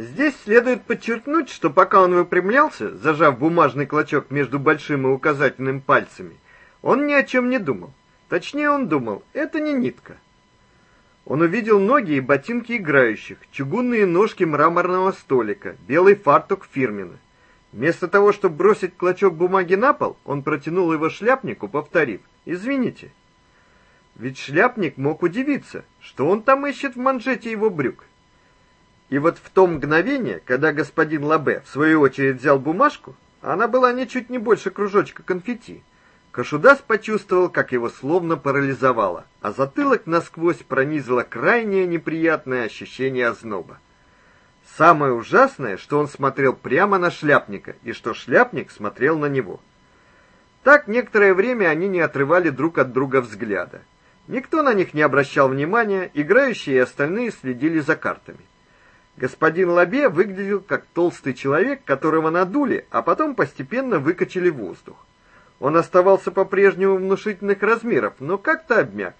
Здесь следует подчеркнуть, что пока он выпрямлялся, зажав бумажный клочок между большим и указательным пальцами, он ни о чем не думал. Точнее, он думал: это не нитка. Он увидел ноги и ботинки играющих, чугунные ножки мраморного столика, белый фартук фирменный. Вместо того, чтобы бросить клочок бумаги на пол, он протянул его шляпнику, повторив: "Извините". Ведь шляпник мог удивиться, что он там ищет в манжете его брюк. И вот в то мгновение, когда господин Лабе в свою очередь взял бумажку, она была ничуть не больше кружочка конфетти. Кашудас почувствовал, как его словно парализовало, а затылок насквозь пронизало крайне неприятное ощущение озноба. Самое ужасное, что он смотрел прямо на шляпника, и что шляпник смотрел на него. Так некоторое время они не отрывали друг от друга взгляда. Никто на них не обращал внимания, играющие и остальные следили за картами. Господин Лабе выглядел как толстый человек, которого надули, а потом постепенно выкачали воздух. Он оставался по-прежнему внушительных размеров, но как-то обмяк.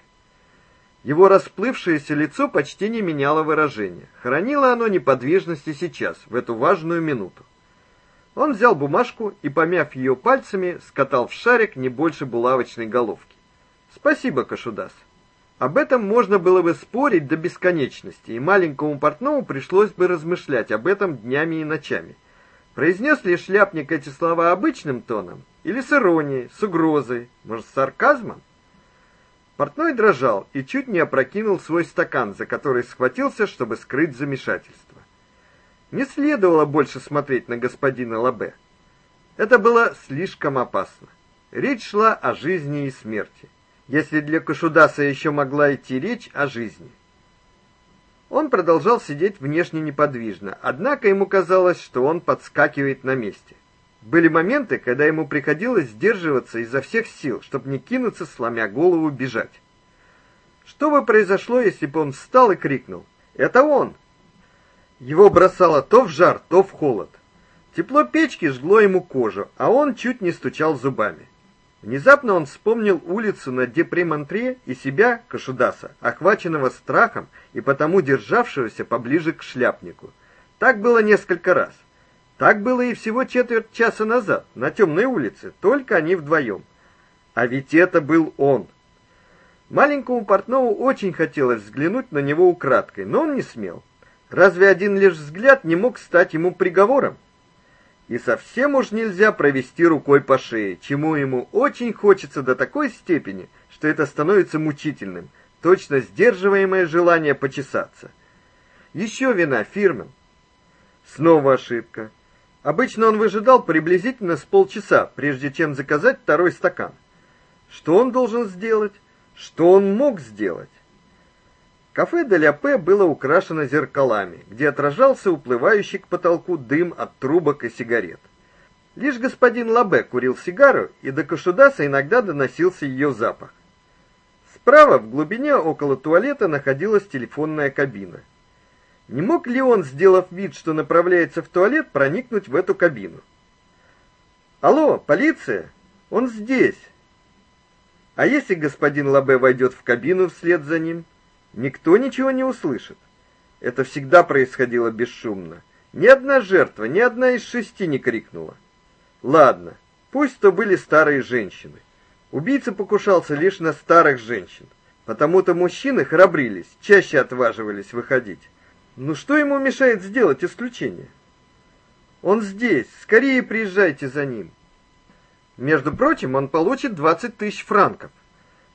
Его расплывшееся лицо почти не меняло выражения. Хранило оно неподвижность и сейчас, в эту важную минуту. Он взял бумажку и, помяв ее пальцами, скатал в шарик не больше булавочной головки. Спасибо, Кашудас. Об этом можно было бы спорить до бесконечности, и маленькому портному пришлось бы размышлять об этом днями и ночами. Произнес ли шляпник эти слова обычным тоном или с иронией, с угрозой, может, с сарказмом? Портной дрожал и чуть не опрокинул свой стакан, за который схватился, чтобы скрыть замешательство. Не следовало больше смотреть на господина Лабе. Это было слишком опасно. Речь шла о жизни и смерти если для Кашудаса еще могла идти речь о жизни. Он продолжал сидеть внешне неподвижно, однако ему казалось, что он подскакивает на месте. Были моменты, когда ему приходилось сдерживаться изо всех сил, чтобы не кинуться, сломя голову, бежать. Что бы произошло, если бы он встал и крикнул: "Это он!" Его бросало то в жар, то в холод. Тепло печки жгло ему кожу, а он чуть не стучал зубами. Внезапно он вспомнил улицу на Депремонтре и себя, Кашудаса, охваченного страхом и потому державшегося поближе к шляпнику. Так было несколько раз. Так было и всего четверть часа назад, на темной улице, только они вдвоем. А ведь это был он. Маленькому портному очень хотелось взглянуть на него украдкой, но он не смел. Разве один лишь взгляд не мог стать ему приговором? И совсем уж нельзя провести рукой по шее, чему ему очень хочется до такой степени, что это становится мучительным, точно сдерживаемое желание почесаться. Еще вина фирмы. Снова ошибка. Обычно он выжидал приблизительно с полчаса, прежде чем заказать второй стакан. Что он должен сделать? Что он мог сделать? Кафе Деля П было украшено зеркалами, где отражался уплывающий к потолку дым от трубок и сигарет. Лишь господин Лабе курил сигару, и до Кашудаса иногда доносился ее запах. Справа в глубине около туалета находилась телефонная кабина. Не мог ли он, сделав вид, что направляется в туалет, проникнуть в эту кабину? Алло, полиция? Он здесь. А если господин Лабе войдет в кабину вслед за ним? Никто ничего не услышит. Это всегда происходило бесшумно. Ни одна жертва, ни одна из шести не крикнула. Ладно, пусть то были старые женщины. Убийца покушался лишь на старых женщин. Потому-то мужчины храбрились, чаще отваживались выходить. Ну что ему мешает сделать исключение? Он здесь, скорее приезжайте за ним. Между прочим, он получит 20 тысяч франков.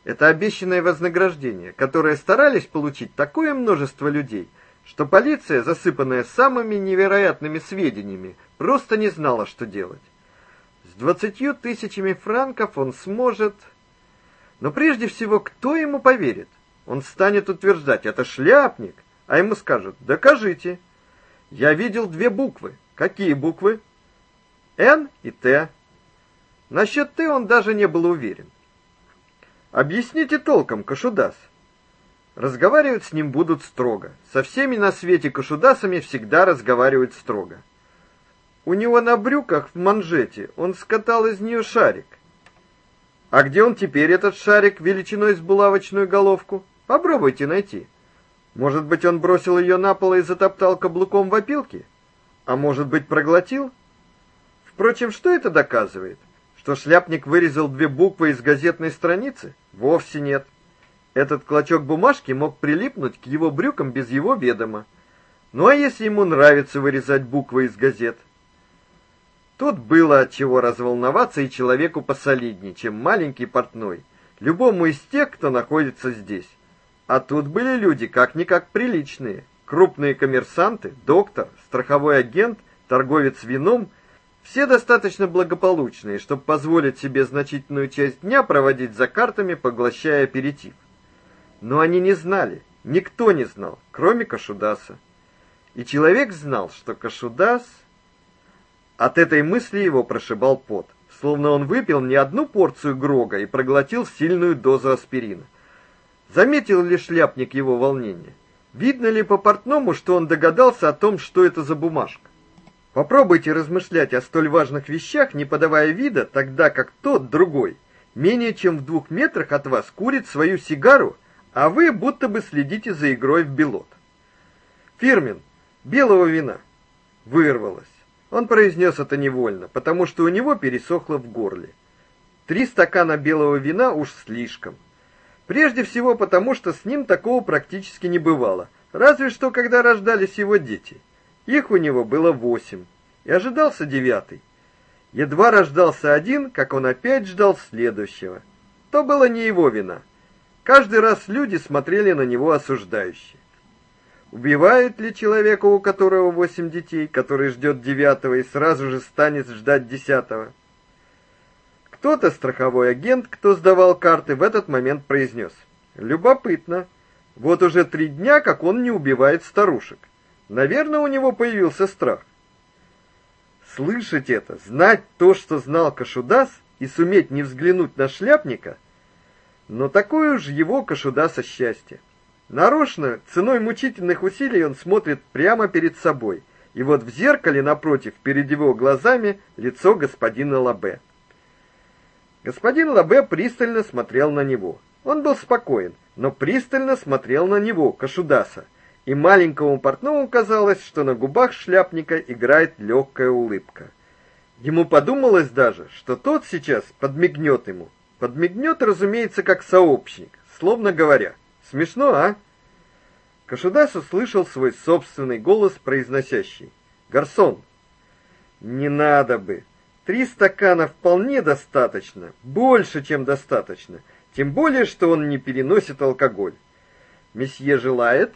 Это обещанное вознаграждение, которое старались получить такое множество людей, что полиция, засыпанная самыми невероятными сведениями, просто не знала, что делать. С двадцатью тысячами франков он сможет... Но прежде всего, кто ему поверит? Он станет утверждать, это шляпник, а ему скажут, докажите. Я видел две буквы. Какие буквы? Н и Т. Насчет Т он даже не был уверен. Объясните толком, Кашудас. Разговаривать с ним будут строго. Со всеми на свете кашудасами всегда разговаривают строго. У него на брюках в манжете он скатал из нее шарик. А где он теперь этот шарик величиной с булавочную головку? Попробуйте найти. Может быть, он бросил ее на пол и затоптал каблуком в опилке? А может быть, проглотил? Впрочем, что это доказывает? Что шляпник вырезал две буквы из газетной страницы? Вовсе нет. Этот клочок бумажки мог прилипнуть к его брюкам без его ведома. Ну а если ему нравится вырезать буквы из газет? Тут было от чего разволноваться и человеку посолиднее, чем маленький портной, любому из тех, кто находится здесь. А тут были люди как-никак приличные, крупные коммерсанты, доктор, страховой агент, торговец вином, все достаточно благополучные, чтобы позволить себе значительную часть дня проводить за картами, поглощая аперитив. Но они не знали, никто не знал, кроме Кашудаса. И человек знал, что Кашудас от этой мысли его прошибал пот, словно он выпил не одну порцию грога и проглотил сильную дозу аспирина. Заметил ли шляпник его волнение? Видно ли по портному, что он догадался о том, что это за бумажка? Попробуйте размышлять о столь важных вещах, не подавая вида, тогда как тот другой менее чем в двух метрах от вас курит свою сигару, а вы будто бы следите за игрой в билот. Фирмин, белого вина. Вырвалось. Он произнес это невольно, потому что у него пересохло в горле. Три стакана белого вина уж слишком. Прежде всего потому, что с ним такого практически не бывало, разве что когда рождались его дети. Их у него было восемь, и ожидался девятый. Едва рождался один, как он опять ждал следующего. То было не его вина. Каждый раз люди смотрели на него осуждающе. Убивает ли человека, у которого восемь детей, который ждет девятого и сразу же станет ждать десятого? Кто-то страховой агент, кто сдавал карты, в этот момент произнес. Любопытно. Вот уже три дня, как он не убивает старушек. Наверное, у него появился страх. Слышать это, знать то, что знал Кашудас, и суметь не взглянуть на шляпника, но такое уж его Кашудаса счастье. Нарочно, ценой мучительных усилий он смотрит прямо перед собой, и вот в зеркале напротив, перед его глазами, лицо господина Лабе. Господин Лабе пристально смотрел на него. Он был спокоен, но пристально смотрел на него, Кашудаса, и маленькому портному казалось, что на губах шляпника играет легкая улыбка. Ему подумалось даже, что тот сейчас подмигнет ему. Подмигнет, разумеется, как сообщник, словно говоря: "Смешно, а?" Кашудас услышал свой собственный голос, произносящий: "Гарсон, не надо бы. Три стакана вполне достаточно, больше, чем достаточно, тем более, что он не переносит алкоголь. Месье желает?"